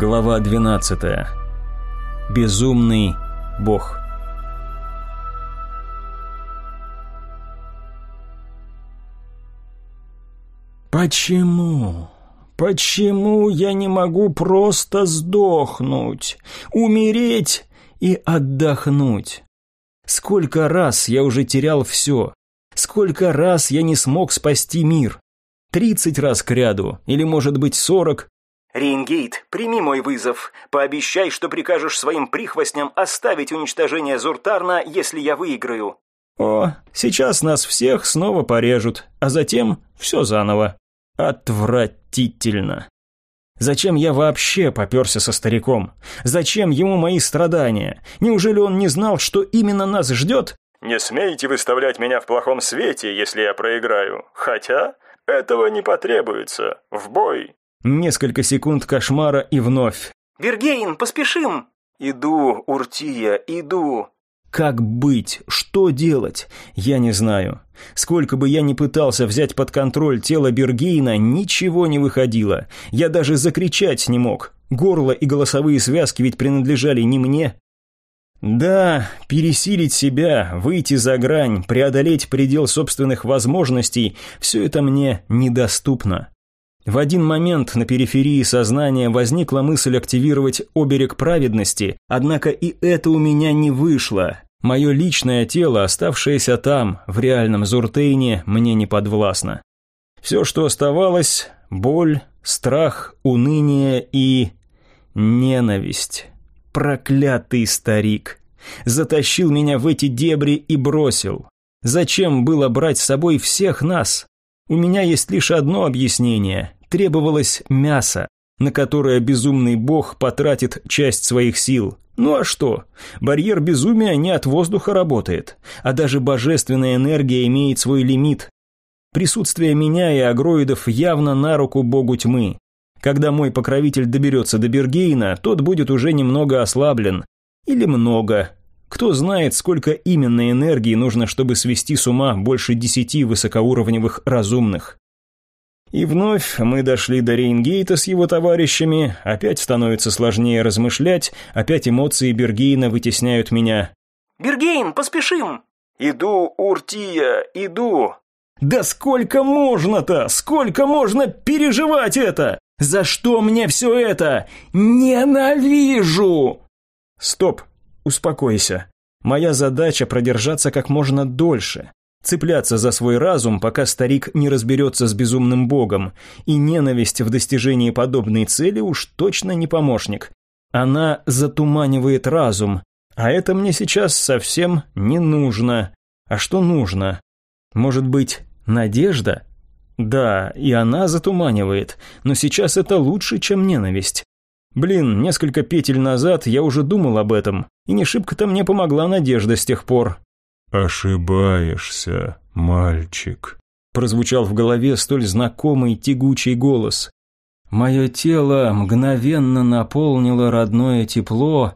Глава 12. Безумный бог. Почему? Почему я не могу просто сдохнуть, умереть и отдохнуть? Сколько раз я уже терял все? Сколько раз я не смог спасти мир? Тридцать раз к ряду, или, может быть, сорок, «Рейнгейт, прими мой вызов. Пообещай, что прикажешь своим прихвостням оставить уничтожение Зуртарна, если я выиграю». «О, сейчас нас всех снова порежут, а затем все заново. Отвратительно. Зачем я вообще поперся со стариком? Зачем ему мои страдания? Неужели он не знал, что именно нас ждет?» «Не смейте выставлять меня в плохом свете, если я проиграю. Хотя этого не потребуется. В бой!» Несколько секунд кошмара и вновь. «Бергейн, поспешим!» «Иду, Уртия, иду!» Как быть? Что делать? Я не знаю. Сколько бы я ни пытался взять под контроль тело Бергейна, ничего не выходило. Я даже закричать не мог. Горло и голосовые связки ведь принадлежали не мне. Да, пересилить себя, выйти за грань, преодолеть предел собственных возможностей – все это мне недоступно. В один момент на периферии сознания возникла мысль активировать оберег праведности, однако и это у меня не вышло. Мое личное тело, оставшееся там, в реальном Зуртейне, мне не подвластно. Все, что оставалось – боль, страх, уныние и... ненависть. Проклятый старик. Затащил меня в эти дебри и бросил. Зачем было брать с собой всех нас? У меня есть лишь одно объяснение. Требовалось мясо, на которое безумный бог потратит часть своих сил. Ну а что? Барьер безумия не от воздуха работает, а даже божественная энергия имеет свой лимит. Присутствие меня и агроидов явно на руку богу тьмы. Когда мой покровитель доберется до Бергейна, тот будет уже немного ослаблен. Или много, кто знает, сколько именно энергии нужно, чтобы свести с ума больше десяти высокоуровневых разумных. И вновь мы дошли до Рейнгейта с его товарищами, опять становится сложнее размышлять, опять эмоции Бергейна вытесняют меня. «Бергейн, поспешим!» «Иду, Уртия, иду!» «Да сколько можно-то? Сколько можно переживать это? За что мне все это? Ненавижу!» «Стоп, Успокойся. Моя задача продержаться как можно дольше. Цепляться за свой разум, пока старик не разберется с безумным богом, и ненависть в достижении подобной цели уж точно не помощник. Она затуманивает разум, а это мне сейчас совсем не нужно. А что нужно? Может быть, надежда? Да, и она затуманивает, но сейчас это лучше, чем ненависть. Блин, несколько петель назад я уже думал об этом, и не шибко-то мне помогла надежда с тех пор. «Ошибаешься, мальчик», — прозвучал в голове столь знакомый тягучий голос. Мое тело мгновенно наполнило родное тепло,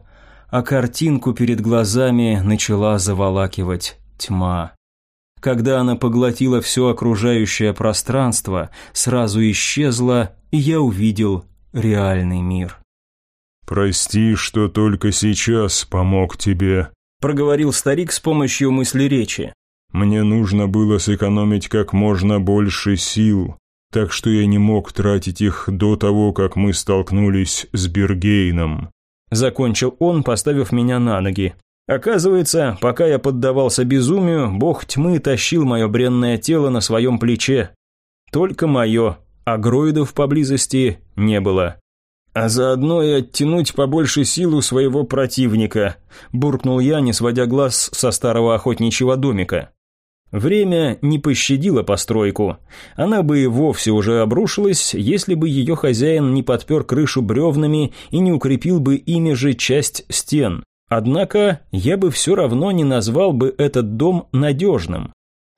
а картинку перед глазами начала заволакивать тьма. Когда она поглотила все окружающее пространство, сразу исчезла, и я увидел реальный мир. «Прости, что только сейчас помог тебе», – проговорил старик с помощью мысли речи. «Мне нужно было сэкономить как можно больше сил, так что я не мог тратить их до того, как мы столкнулись с Бергейном». Закончил он, поставив меня на ноги. Оказывается, пока я поддавался безумию, бог тьмы тащил мое бренное тело на своем плече. Только мое, а гроидов поблизости не было а заодно и оттянуть побольше силу своего противника», – буркнул я, не сводя глаз со старого охотничьего домика. Время не пощадило постройку. Она бы и вовсе уже обрушилась, если бы ее хозяин не подпер крышу бревнами и не укрепил бы ими же часть стен. Однако я бы все равно не назвал бы этот дом надежным.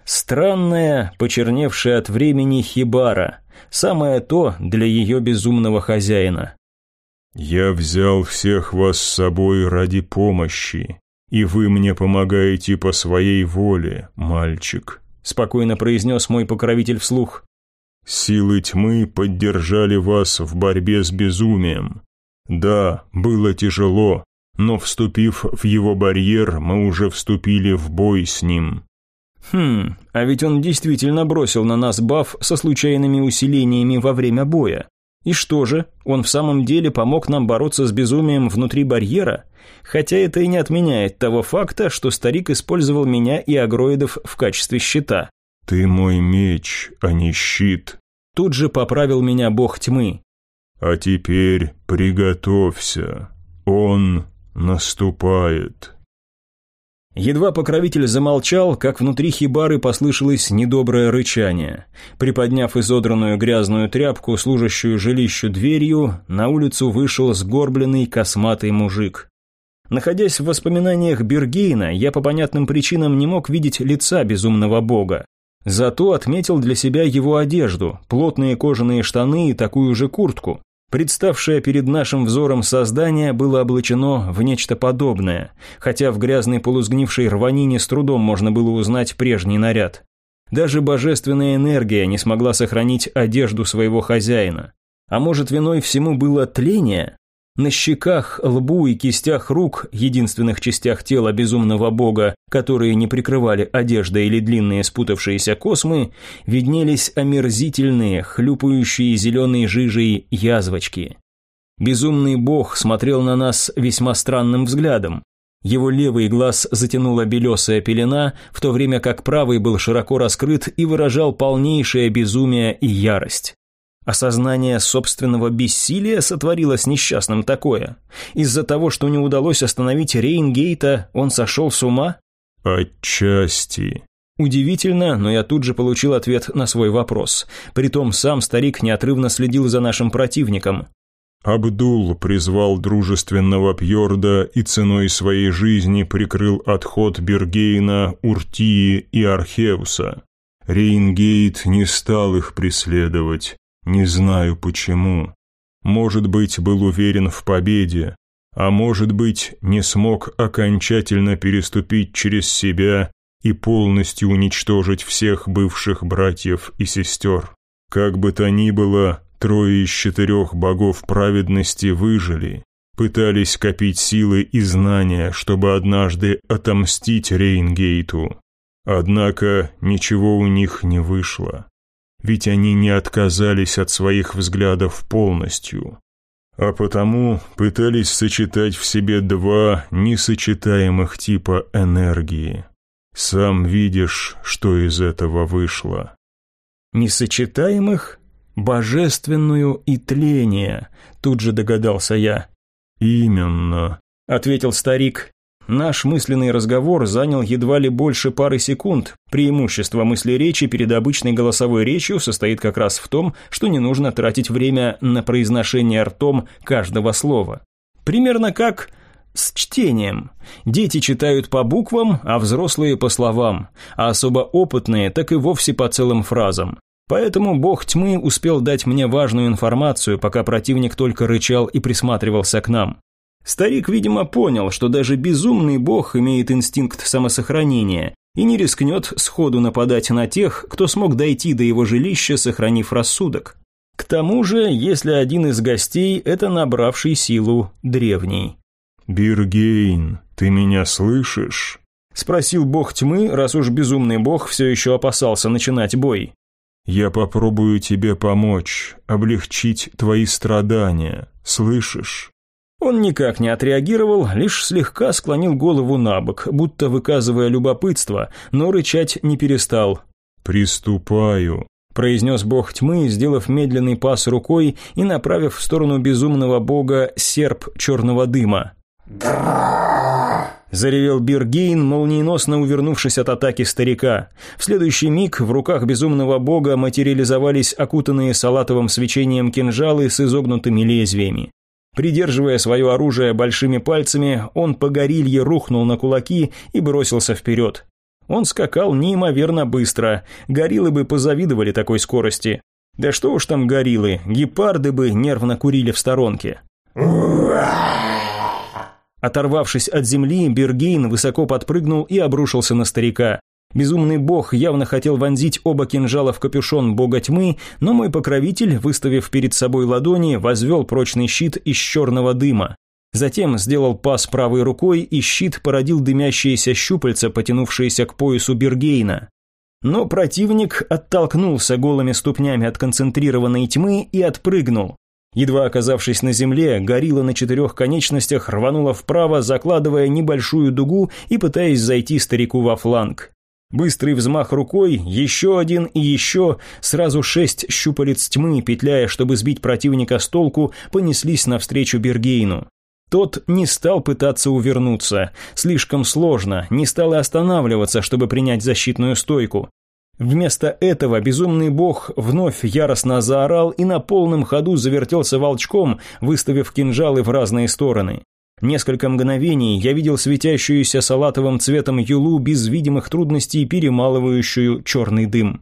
Странная, почерневшая от времени хибара. Самое то для ее безумного хозяина. «Я взял всех вас с собой ради помощи, и вы мне помогаете по своей воле, мальчик», спокойно произнес мой покровитель вслух. «Силы тьмы поддержали вас в борьбе с безумием. Да, было тяжело, но вступив в его барьер, мы уже вступили в бой с ним. Хм, а ведь он действительно бросил на нас баф со случайными усилениями во время боя. И что же, он в самом деле помог нам бороться с безумием внутри барьера? Хотя это и не отменяет того факта, что старик использовал меня и агроидов в качестве щита. «Ты мой меч, а не щит», – тут же поправил меня бог тьмы. «А теперь приготовься, он наступает». Едва покровитель замолчал, как внутри хибары послышалось недоброе рычание. Приподняв изодранную грязную тряпку, служащую жилищу дверью, на улицу вышел сгорбленный косматый мужик. Находясь в воспоминаниях Бергейна, я по понятным причинам не мог видеть лица безумного бога. Зато отметил для себя его одежду, плотные кожаные штаны и такую же куртку. Представшее перед нашим взором создание было облачено в нечто подобное, хотя в грязной полузгнившей рванине с трудом можно было узнать прежний наряд. Даже божественная энергия не смогла сохранить одежду своего хозяина. А может, виной всему было тление? На щеках, лбу и кистях рук, единственных частях тела безумного бога, которые не прикрывали одежда или длинные спутавшиеся космы, виднелись омерзительные, хлюпающие зеленой жижей язвочки. Безумный бог смотрел на нас весьма странным взглядом. Его левый глаз затянула белесая пелена, в то время как правый был широко раскрыт и выражал полнейшее безумие и ярость. Осознание собственного бессилия сотворило с несчастным такое. Из-за того, что не удалось остановить Рейнгейта, он сошел с ума? Отчасти. Удивительно, но я тут же получил ответ на свой вопрос. Притом сам старик неотрывно следил за нашим противником. Абдул призвал дружественного Пьорда и ценой своей жизни прикрыл отход Бергейна, Уртии и Археуса. Рейнгейт не стал их преследовать. Не знаю почему. Может быть, был уверен в победе, а может быть, не смог окончательно переступить через себя и полностью уничтожить всех бывших братьев и сестер. Как бы то ни было, трое из четырех богов праведности выжили, пытались копить силы и знания, чтобы однажды отомстить Рейнгейту. Однако ничего у них не вышло ведь они не отказались от своих взглядов полностью, а потому пытались сочетать в себе два несочетаемых типа энергии. Сам видишь, что из этого вышло. Несочетаемых? Божественную и тление, тут же догадался я. Именно, ответил старик. Наш мысленный разговор занял едва ли больше пары секунд. Преимущество мысли речи перед обычной голосовой речью состоит как раз в том, что не нужно тратить время на произношение ртом каждого слова. Примерно как с чтением. Дети читают по буквам, а взрослые по словам, а особо опытные так и вовсе по целым фразам. Поэтому бог тьмы успел дать мне важную информацию, пока противник только рычал и присматривался к нам. Старик, видимо, понял, что даже безумный бог имеет инстинкт самосохранения и не рискнет сходу нападать на тех, кто смог дойти до его жилища, сохранив рассудок. К тому же, если один из гостей – это набравший силу древний. «Биргейн, ты меня слышишь?» – спросил бог тьмы, раз уж безумный бог все еще опасался начинать бой. «Я попробую тебе помочь, облегчить твои страдания, слышишь?» Он никак не отреагировал, лишь слегка склонил голову на бок, будто выказывая любопытство, но рычать не перестал. «Приступаю», – произнес бог тьмы, сделав медленный пас рукой и направив в сторону безумного бога серп черного дыма. Заревел Биргейн, молниеносно увернувшись от атаки старика. В следующий миг в руках безумного бога материализовались окутанные салатовым свечением кинжалы с изогнутыми лезвиями. Придерживая свое оружие большими пальцами, он по горилье рухнул на кулаки и бросился вперед. Он скакал неимоверно быстро, гориллы бы позавидовали такой скорости. Да что уж там гориллы, гепарды бы нервно курили в сторонке. Оторвавшись от земли, Бергейн высоко подпрыгнул и обрушился на старика. Безумный бог явно хотел вонзить оба кинжала в капюшон бога тьмы, но мой покровитель, выставив перед собой ладони, возвел прочный щит из черного дыма. Затем сделал пас правой рукой, и щит породил дымящиеся щупальца, потянувшиеся к поясу Бергейна. Но противник оттолкнулся голыми ступнями от концентрированной тьмы и отпрыгнул. Едва оказавшись на земле, горилла на четырех конечностях рванула вправо, закладывая небольшую дугу и пытаясь зайти старику во фланг. Быстрый взмах рукой, еще один и еще, сразу шесть щупалец тьмы, петляя, чтобы сбить противника с толку, понеслись навстречу Бергейну. Тот не стал пытаться увернуться, слишком сложно, не стал и останавливаться, чтобы принять защитную стойку. Вместо этого безумный бог вновь яростно заорал и на полном ходу завертелся волчком, выставив кинжалы в разные стороны. Несколько мгновений я видел светящуюся салатовым цветом юлу без видимых трудностей, перемалывающую черный дым.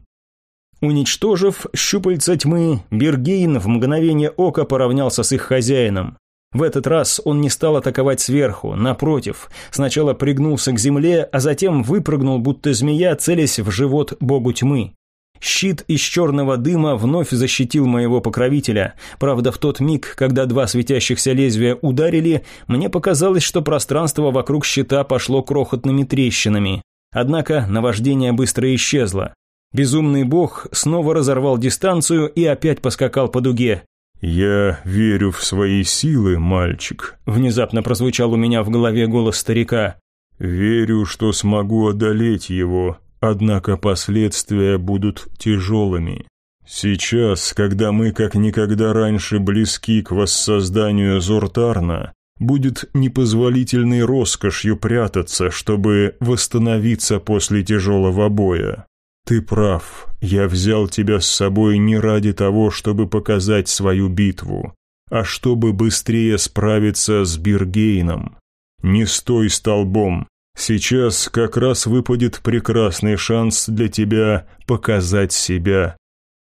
Уничтожив щупальца тьмы, Бергейн в мгновение ока поравнялся с их хозяином. В этот раз он не стал атаковать сверху, напротив, сначала пригнулся к земле, а затем выпрыгнул, будто змея, целясь в живот богу тьмы. Щит из черного дыма вновь защитил моего покровителя. Правда, в тот миг, когда два светящихся лезвия ударили, мне показалось, что пространство вокруг щита пошло крохотными трещинами. Однако наваждение быстро исчезло. Безумный бог снова разорвал дистанцию и опять поскакал по дуге. «Я верю в свои силы, мальчик», – внезапно прозвучал у меня в голове голос старика. «Верю, что смогу одолеть его, однако последствия будут тяжелыми. Сейчас, когда мы как никогда раньше близки к воссозданию Зортарна, будет непозволительной роскошью прятаться, чтобы восстановиться после тяжелого боя. «Ты прав. Я взял тебя с собой не ради того, чтобы показать свою битву, а чтобы быстрее справиться с Биргейном. Не стой столбом. Сейчас как раз выпадет прекрасный шанс для тебя показать себя».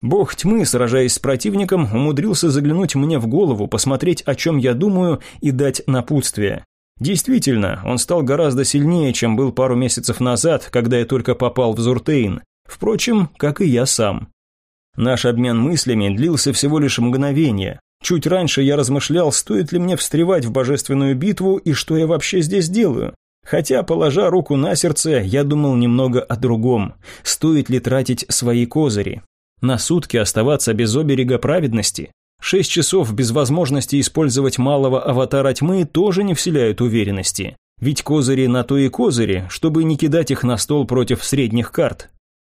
Бог тьмы, сражаясь с противником, умудрился заглянуть мне в голову, посмотреть, о чем я думаю, и дать напутствие. Действительно, он стал гораздо сильнее, чем был пару месяцев назад, когда я только попал в Зуртейн. Впрочем, как и я сам. Наш обмен мыслями длился всего лишь мгновение. Чуть раньше я размышлял, стоит ли мне встревать в божественную битву и что я вообще здесь делаю. Хотя, положа руку на сердце, я думал немного о другом. Стоит ли тратить свои козыри? На сутки оставаться без оберега праведности? Шесть часов без возможности использовать малого аватара тьмы тоже не вселяют уверенности. Ведь козыри на то и козыри, чтобы не кидать их на стол против средних карт.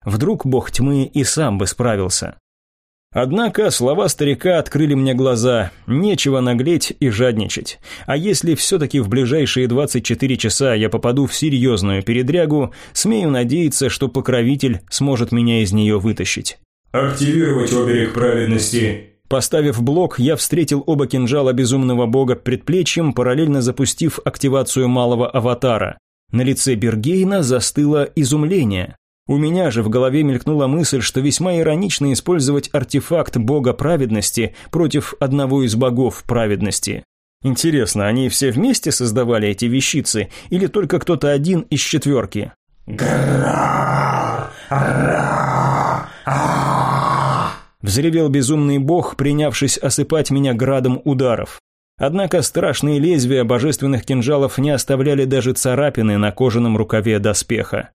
Вдруг бог тьмы и сам бы справился. Однако слова старика открыли мне глаза, нечего наглеть и жадничать. А если все-таки в ближайшие 24 часа я попаду в серьезную передрягу, смею надеяться, что покровитель сможет меня из нее вытащить. «Активировать оберег праведности», Поставив блок, я встретил оба кинжала безумного бога предплечьем, параллельно запустив активацию малого аватара. На лице Бергейна застыло изумление. У меня же в голове мелькнула мысль, что весьма иронично использовать артефакт бога праведности против одного из богов праведности. Интересно, они все вместе создавали эти вещицы или только кто-то один из четверки? Взревел безумный бог, принявшись осыпать меня градом ударов. Однако страшные лезвия божественных кинжалов не оставляли даже царапины на кожаном рукаве доспеха.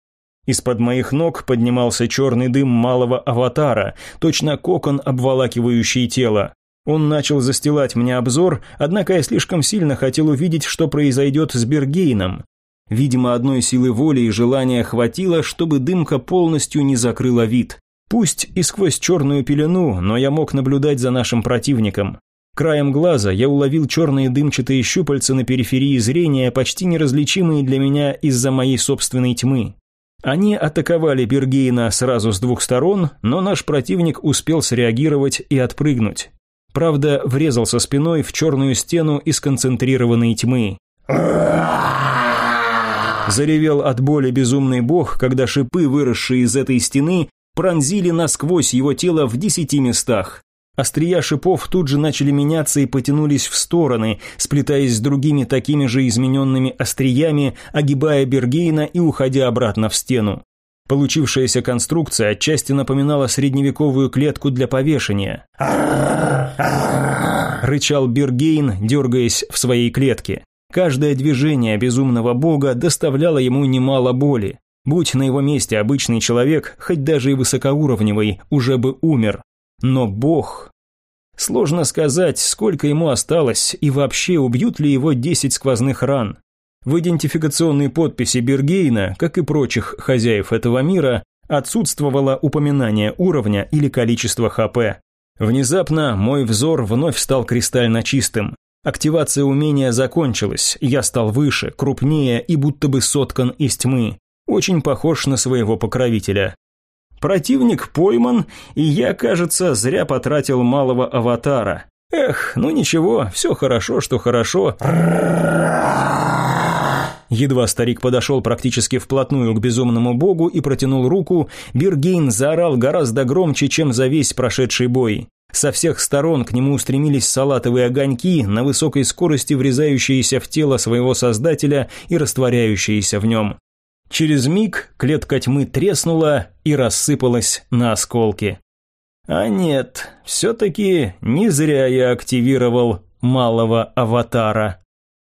Из-под моих ног поднимался черный дым малого аватара, точно кокон, обволакивающий тело. Он начал застилать мне обзор, однако я слишком сильно хотел увидеть, что произойдет с Бергейном. Видимо, одной силы воли и желания хватило, чтобы дымка полностью не закрыла вид. Пусть и сквозь черную пелену, но я мог наблюдать за нашим противником. Краем глаза я уловил черные дымчатые щупальца на периферии зрения, почти неразличимые для меня из-за моей собственной тьмы. Они атаковали Бергейна сразу с двух сторон, но наш противник успел среагировать и отпрыгнуть. Правда, врезался спиной в черную стену из концентрированной тьмы. Заревел от боли безумный бог, когда шипы, выросшие из этой стены, пронзили насквозь его тело в десяти местах. Острия шипов тут же начали меняться и потянулись в стороны, сплетаясь с другими такими же измененными остриями, огибая Бергейна и уходя обратно в стену. Получившаяся конструкция отчасти напоминала средневековую клетку для повешения. Рычал Бергейн, дергаясь в своей клетке. Каждое движение безумного бога доставляло ему немало боли. Будь на его месте обычный человек, хоть даже и высокоуровневый, уже бы умер. Но бог... Сложно сказать, сколько ему осталось и вообще убьют ли его 10 сквозных ран. В идентификационной подписи Бергейна, как и прочих хозяев этого мира, отсутствовало упоминание уровня или количества ХП. Внезапно мой взор вновь стал кристально чистым. Активация умения закончилась, я стал выше, крупнее и будто бы соткан из тьмы. Очень похож на своего покровителя. Противник пойман, и я, кажется, зря потратил малого аватара. Эх, ну ничего, все хорошо, что хорошо. Едва старик подошел практически вплотную к безумному богу и протянул руку, Бергейн заорал гораздо громче, чем за весь прошедший бой. Со всех сторон к нему устремились салатовые огоньки, на высокой скорости врезающиеся в тело своего создателя и растворяющиеся в нем. Через миг клетка тьмы треснула и рассыпалась на осколки. А нет, все-таки не зря я активировал малого аватара.